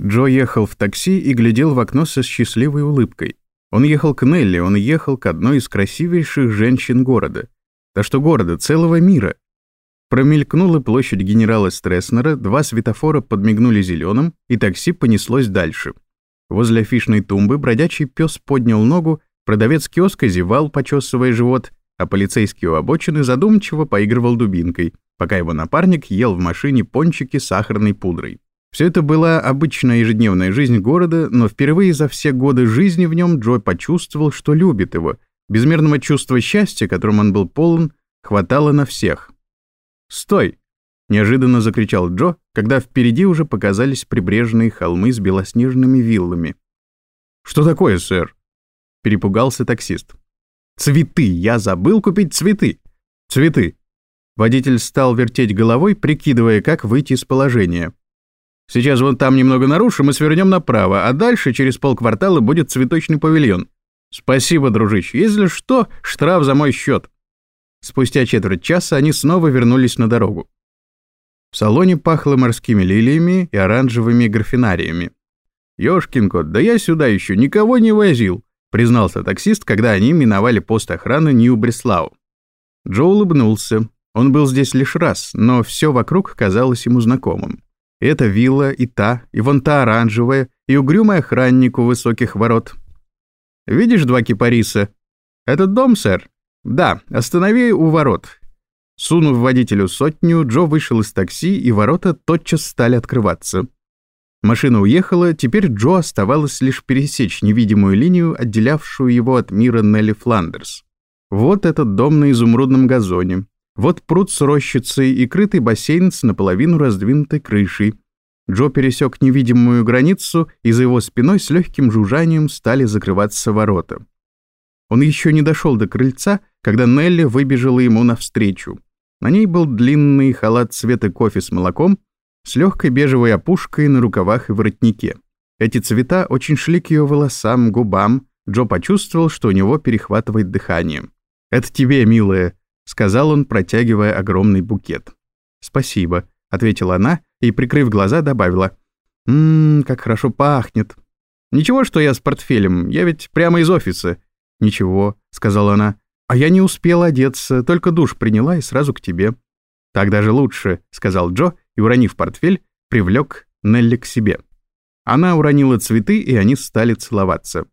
Джо ехал в такси и глядел в окно со счастливой улыбкой. Он ехал к Нелли, он ехал к одной из красивейших женщин города. Да что города, целого мира. Промелькнула площадь генерала Стресснера, два светофора подмигнули зеленым, и такси понеслось дальше. Возле афишной тумбы бродячий пес поднял ногу, продавец киоска зевал, почесывая живот, а полицейский у обочины задумчиво поигрывал дубинкой, пока его напарник ел в машине пончики с сахарной пудрой. Все это была обычная ежедневная жизнь города, но впервые за все годы жизни в нем Джо почувствовал, что любит его. Безмерного чувства счастья, которым он был полон, хватало на всех. «Стой!» — неожиданно закричал Джо, когда впереди уже показались прибрежные холмы с белоснежными виллами. «Что такое, сэр?» — перепугался таксист. «Цветы! Я забыл купить цветы!» «Цветы!» Водитель стал вертеть головой, прикидывая, как выйти из положения. Сейчас вон там немного нарушим и свернем направо, а дальше через полквартала будет цветочный павильон. Спасибо, дружище. Если что, штраф за мой счет. Спустя четверть часа они снова вернулись на дорогу. В салоне пахло морскими лилиями и оранжевыми графинариями. «Ёшкин кот, да я сюда еще никого не возил», признался таксист, когда они миновали пост охраны Нью-Бреслау. Джо улыбнулся. Он был здесь лишь раз, но все вокруг казалось ему знакомым. Это вилла, и та, и вон та оранжевая, и угрюмый охранник у высоких ворот. Видишь два кипариса? Этот дом, сэр? Да, останови у ворот. Сунув водителю сотню, Джо вышел из такси, и ворота тотчас стали открываться. Машина уехала, теперь Джо оставалось лишь пересечь невидимую линию, отделявшую его от мира Нелли Фландерс. Вот этот дом на изумрудном газоне, вот пруд с рощицей и крытый бассейн с наполовину раздвинутой крышей. Джо пересек невидимую границу, и за его спиной с легким жужжанием стали закрываться ворота. Он еще не дошел до крыльца, когда Нелли выбежала ему навстречу. На ней был длинный халат цвета кофе с молоком, с легкой бежевой опушкой на рукавах и воротнике. Эти цвета очень шли к ее волосам, губам. Джо почувствовал, что у него перехватывает дыхание. «Это тебе, милая», — сказал он, протягивая огромный букет. «Спасибо», — ответила она и, прикрыв глаза, добавила. «Ммм, как хорошо пахнет». «Ничего, что я с портфелем, я ведь прямо из офиса». «Ничего», — сказала она. «А я не успела одеться, только душ приняла и сразу к тебе». «Так даже лучше», — сказал Джо и, уронив портфель, привлек Нелли к себе. Она уронила цветы, и они стали целоваться.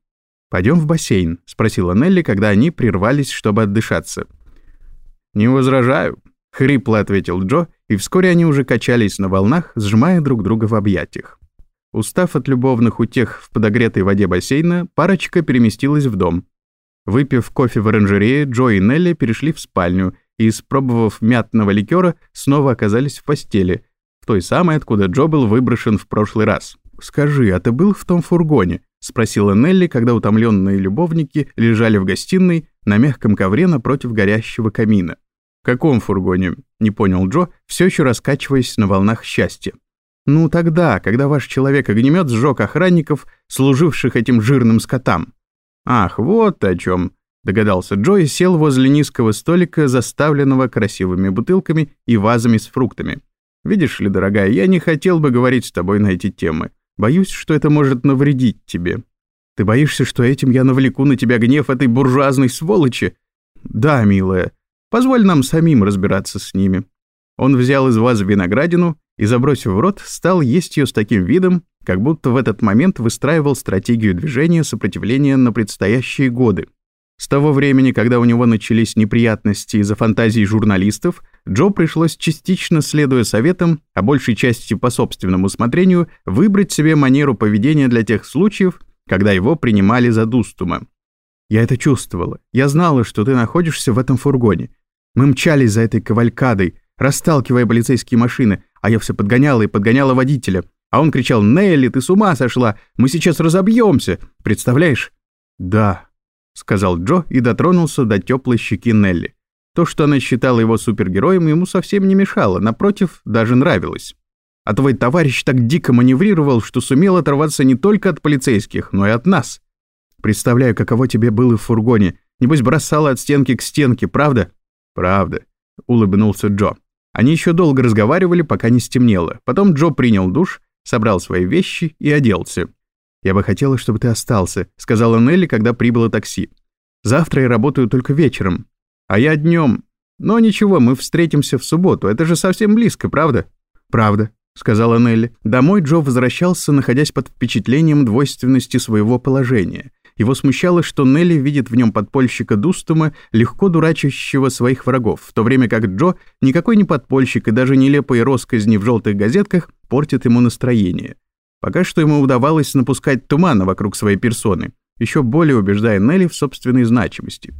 «Пойдем в бассейн?» — спросила Нелли, когда они прервались, чтобы отдышаться. «Не возражаю», — хрипло ответил Джо, и вскоре они уже качались на волнах, сжимая друг друга в объятиях. Устав от любовных утех в подогретой воде бассейна, парочка переместилась в дом. Выпив кофе в оранжерее, Джо и Нелли перешли в спальню и, испробовав мятного ликера, снова оказались в постели, в той самой, откуда Джо был выброшен в прошлый раз. «Скажи, а ты был в том фургоне?» — спросила Нелли, когда утомленные любовники лежали в гостиной на мягком ковре напротив горящего камина. «В каком фургоне?» — не понял Джо, все еще раскачиваясь на волнах счастья. «Ну тогда, когда ваш человек-огнемет сжег охранников, служивших этим жирным скотам». «Ах, вот о чем», — догадался Джо и сел возле низкого столика, заставленного красивыми бутылками и вазами с фруктами. «Видишь ли, дорогая, я не хотел бы говорить с тобой на эти темы. Боюсь, что это может навредить тебе. Ты боишься, что этим я навлеку на тебя гнев этой буржуазной сволочи? Да, милая, Позволь нам самим разбираться с ними». Он взял из вазы виноградину и, забросив в рот, стал есть ее с таким видом, как будто в этот момент выстраивал стратегию движения сопротивления на предстоящие годы. С того времени, когда у него начались неприятности из-за фантазий журналистов, Джо пришлось частично, следуя советам, а большей части по собственному усмотрению, выбрать себе манеру поведения для тех случаев, когда его принимали за Дустума. «Я это чувствовала. Я знала, что ты находишься в этом фургоне. Мы мчались за этой кавалькадой, расталкивая полицейские машины, а я все подгоняла и подгоняла водителя. А он кричал «Нелли, ты с ума сошла! Мы сейчас разобьемся! Представляешь?» «Да», — сказал Джо и дотронулся до теплой щеки Нелли. То, что она считала его супергероем, ему совсем не мешало, напротив, даже нравилось. А твой товарищ так дико маневрировал, что сумел оторваться не только от полицейских, но и от нас. Представляю, каково тебе было в фургоне. Небось, бросала от стенки к стенке, правда? «Правда», — улыбнулся Джо. Они еще долго разговаривали, пока не стемнело. Потом Джо принял душ, собрал свои вещи и оделся. «Я бы хотела, чтобы ты остался», — сказала Нелли, когда прибыло такси. «Завтра я работаю только вечером, а я днем. Но ничего, мы встретимся в субботу, это же совсем близко, правда?» «Правда», — сказала Нелли. Домой Джо возвращался, находясь под впечатлением двойственности своего положения. Его смущало, что Нелли видит в нем подпольщика Дустума, легко дурачащего своих врагов, в то время как Джо, никакой не подпольщик и даже нелепые росказни в желтых газетках, портят ему настроение. Пока что ему удавалось напускать тумана вокруг своей персоны, еще более убеждая Нелли в собственной значимости.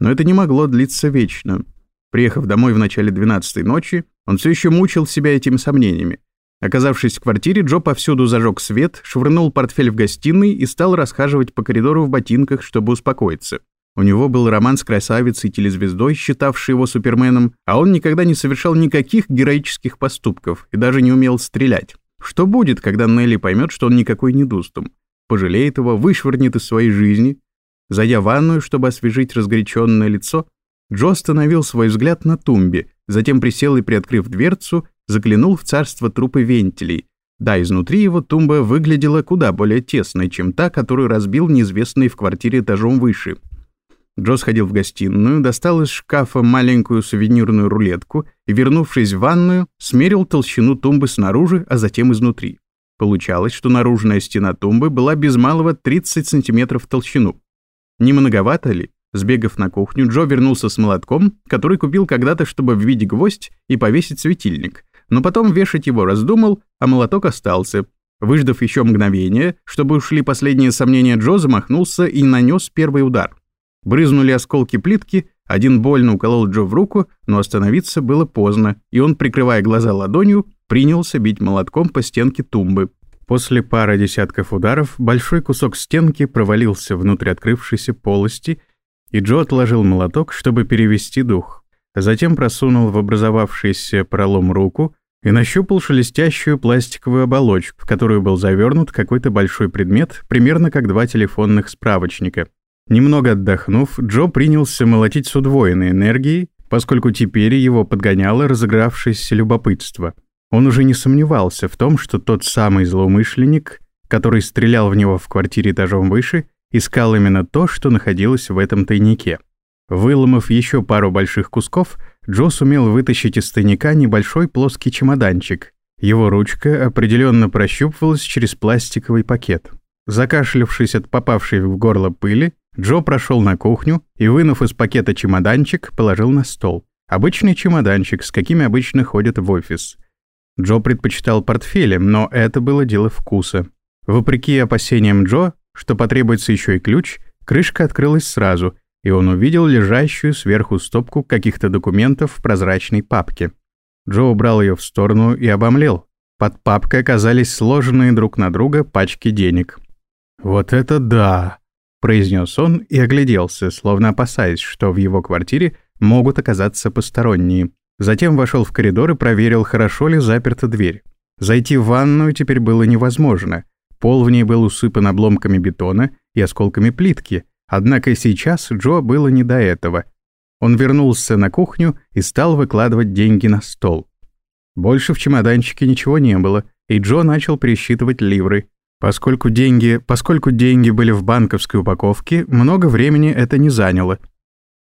Но это не могло длиться вечно. Приехав домой в начале 12 ночи, он все еще мучил себя этими сомнениями. Оказавшись в квартире, Джо повсюду зажег свет, швырнул портфель в гостиной и стал расхаживать по коридору в ботинках, чтобы успокоиться. У него был роман с красавицей-телезвездой, считавшей его суперменом, а он никогда не совершал никаких героических поступков и даже не умел стрелять. Что будет, когда Нелли поймет, что он никакой не Дустум? Пожалеет его, вышвырнет из своей жизни? Зайдя в ванную, чтобы освежить разгоряченное лицо, Джо остановил свой взгляд на тумбе, затем присел и, приоткрыв дверцу, заглянул в царство трупы вентилей. Да, изнутри его тумба выглядела куда более тесной, чем та, которую разбил неизвестный в квартире этажом выше. Джо сходил в гостиную, достал из шкафа маленькую сувенирную рулетку и, вернувшись в ванную, смерил толщину тумбы снаружи, а затем изнутри. Получалось, что наружная стена тумбы была без малого 30 сантиметров в толщину. Не многовато ли? Сбегав на кухню, Джо вернулся с молотком, который купил когда-то, чтобы вбить гвоздь и повесить светильник. Но потом вешать его раздумал, а молоток остался. Выждав еще мгновение, чтобы ушли последние сомнения, Джо замахнулся и нанес первый удар. Брызнули осколки плитки, один больно уколол Джо в руку, но остановиться было поздно, и он, прикрывая глаза ладонью, принялся бить молотком по стенке тумбы. После пары десятков ударов большой кусок стенки провалился внутрь открывшейся полости, и Джо отложил молоток, чтобы перевести дух. Затем просунул в образовавшийся пролом руку и нащупал шелестящую пластиковую оболочку, в которую был завернут какой-то большой предмет, примерно как два телефонных справочника. Немного отдохнув, Джо принялся молотить с удвоенной энергией, поскольку теперь его подгоняло разыгравшееся любопытство. Он уже не сомневался в том, что тот самый злоумышленник, который стрелял в него в квартире этажом выше, искал именно то, что находилось в этом тайнике. Выломав еще пару больших кусков, Джо сумел вытащить из тайника небольшой плоский чемоданчик. Его ручка определенно прощупывалась через пластиковый пакет. Закашлявшись от попавшей в горло пыли, Джо прошел на кухню и, вынув из пакета чемоданчик, положил на стол. Обычный чемоданчик, с какими обычно ходят в офис. Джо предпочитал портфели, но это было дело вкуса. Вопреки опасениям Джо, что потребуется еще и ключ, крышка открылась сразу, и он увидел лежащую сверху стопку каких-то документов в прозрачной папке. Джо убрал ее в сторону и обомлел. Под папкой оказались сложенные друг на друга пачки денег. «Вот это да!» произнес он и огляделся, словно опасаясь, что в его квартире могут оказаться посторонние. Затем вошел в коридор и проверил, хорошо ли заперта дверь. Зайти в ванную теперь было невозможно. Пол в ней был усыпан обломками бетона и осколками плитки, однако сейчас Джо было не до этого. Он вернулся на кухню и стал выкладывать деньги на стол. Больше в чемоданчике ничего не было, и Джо начал пересчитывать ливры. Поскольку деньги, поскольку деньги были в банковской упаковке, много времени это не заняло.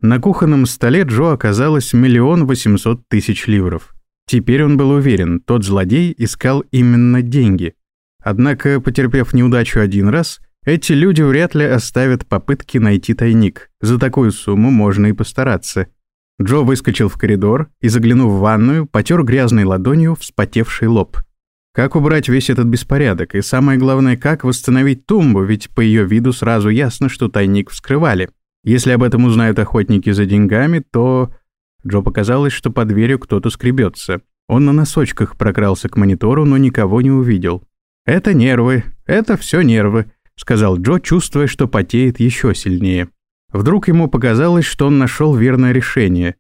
На кухонном столе Джо оказалось миллион восемьсот тысяч ливров. Теперь он был уверен, тот злодей искал именно деньги. Однако, потерпев неудачу один раз, эти люди вряд ли оставят попытки найти тайник. За такую сумму можно и постараться. Джо выскочил в коридор и, заглянув в ванную, потер грязной ладонью вспотевший лоб. Как убрать весь этот беспорядок? И самое главное, как восстановить тумбу, ведь по ее виду сразу ясно, что тайник вскрывали. Если об этом узнают охотники за деньгами, то... Джо показалось, что под дверью кто-то скребется. Он на носочках прокрался к монитору, но никого не увидел. «Это нервы, это все нервы», — сказал Джо, чувствуя, что потеет еще сильнее. Вдруг ему показалось, что он нашел верное решение.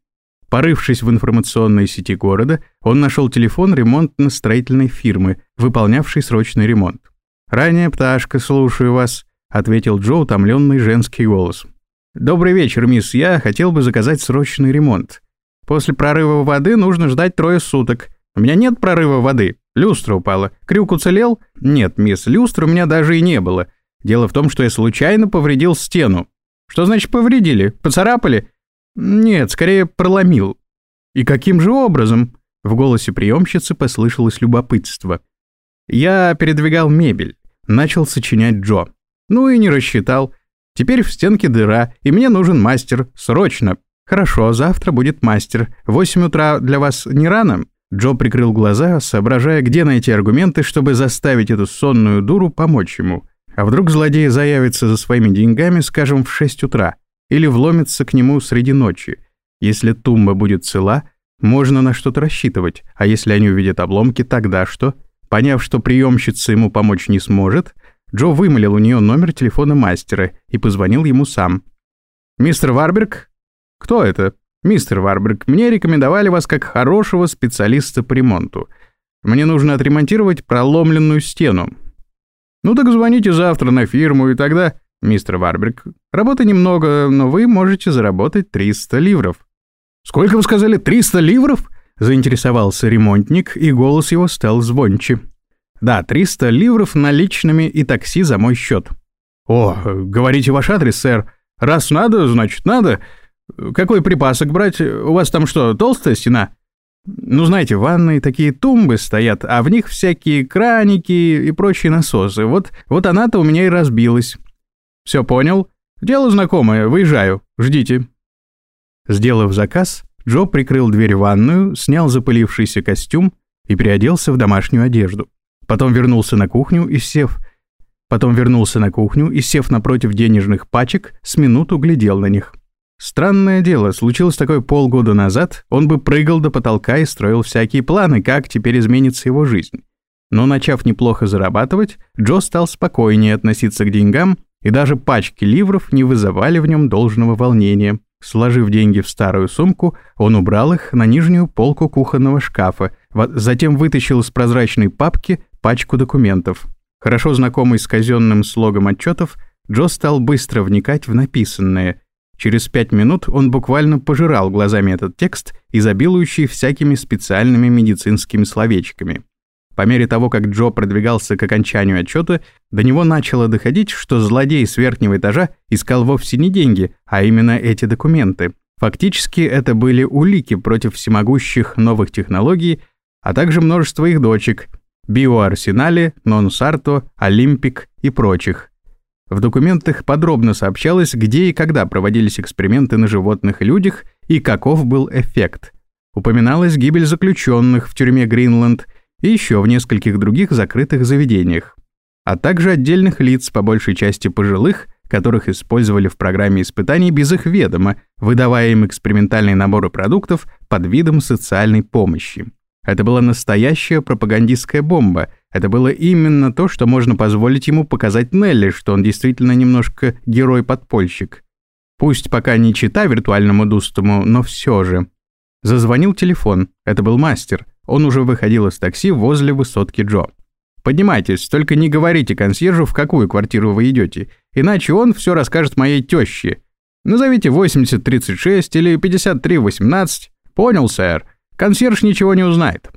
Порывшись в информационной сети города, он нашел телефон ремонтно-строительной фирмы, выполнявшей срочный ремонт. «Ранняя пташка, слушаю вас», — ответил Джо утомленный женский голос. «Добрый вечер, мисс. Я хотел бы заказать срочный ремонт. После прорыва воды нужно ждать трое суток. У меня нет прорыва воды. Люстра упала. Крюк уцелел? Нет, мисс, люстры у меня даже и не было. Дело в том, что я случайно повредил стену. Что значит повредили? Поцарапали? Нет, скорее проломил. И каким же образом? В голосе приемщицы послышалось любопытство. Я передвигал мебель. Начал сочинять Джо. Ну и не рассчитал. Теперь в стенке дыра, и мне нужен мастер. Срочно. Хорошо, завтра будет мастер. Восемь утра для вас не рано? Джо прикрыл глаза, соображая, где найти аргументы, чтобы заставить эту сонную дуру помочь ему. А вдруг злодей заявится за своими деньгами, скажем, в 6 утра, или вломится к нему среди ночи. Если тумба будет цела, можно на что-то рассчитывать, а если они увидят обломки, тогда что? Поняв, что приемщица ему помочь не сможет, Джо вымолил у нее номер телефона мастера и позвонил ему сам. «Мистер Варберг?» «Кто это?» «Мистер Варберг, мне рекомендовали вас как хорошего специалиста по ремонту. Мне нужно отремонтировать проломленную стену. Ну так звоните завтра на фирму, и тогда, мистер Варберг, работы немного, но вы можете заработать 300 ливров». «Сколько вы сказали, 300 ливров?» заинтересовался ремонтник, и голос его стал звонче. «Да, 300 ливров наличными и такси за мой счет». «О, говорите ваш адрес, сэр. Раз надо, значит надо. Какой припасок брать? У вас там что, толстая стена? Ну, знаете, в ванной такие тумбы стоят, а в них всякие краники и прочие насосы. Вот, вот она-то у меня и разбилась. Все понял? Дело знакомое, выезжаю. Ждите. Сделав заказ, Джо прикрыл дверь в ванную, снял запылившийся костюм и переоделся в домашнюю одежду. Потом вернулся на кухню и сев... Потом вернулся на кухню и, сев напротив денежных пачек, с минуту глядел на них. Странное дело, случилось такое полгода назад, он бы прыгал до потолка и строил всякие планы, как теперь изменится его жизнь. Но начав неплохо зарабатывать, Джо стал спокойнее относиться к деньгам, и даже пачки ливров не вызывали в нем должного волнения. Сложив деньги в старую сумку, он убрал их на нижнюю полку кухонного шкафа, затем вытащил из прозрачной папки пачку документов. Хорошо знакомый с казенным слогом отчетов, Джо стал быстро вникать в написанное – Через пять минут он буквально пожирал глазами этот текст, изобилующий всякими специальными медицинскими словечками. По мере того, как Джо продвигался к окончанию отчета, до него начало доходить, что злодей с верхнего этажа искал вовсе не деньги, а именно эти документы. Фактически это были улики против всемогущих новых технологий, а также множество их дочек – Биоарсенале, Нонсарто, Олимпик и прочих. В документах подробно сообщалось, где и когда проводились эксперименты на животных и людях и каков был эффект. Упоминалась гибель заключенных в тюрьме Гринланд и еще в нескольких других закрытых заведениях, а также отдельных лиц, по большей части пожилых, которых использовали в программе испытаний без их ведома, выдавая им экспериментальные наборы продуктов под видом социальной помощи. Это была настоящая пропагандистская бомба. Это было именно то, что можно позволить ему показать Нелли, что он действительно немножко герой-подпольщик. Пусть пока не чита виртуальному Дустому, но все же. Зазвонил телефон. Это был мастер. Он уже выходил из такси возле высотки Джо. «Поднимайтесь, только не говорите консьержу, в какую квартиру вы идете, иначе он все расскажет моей теще. Назовите 8036 или 5318. Понял, сэр. Консьерж ничего не узнает.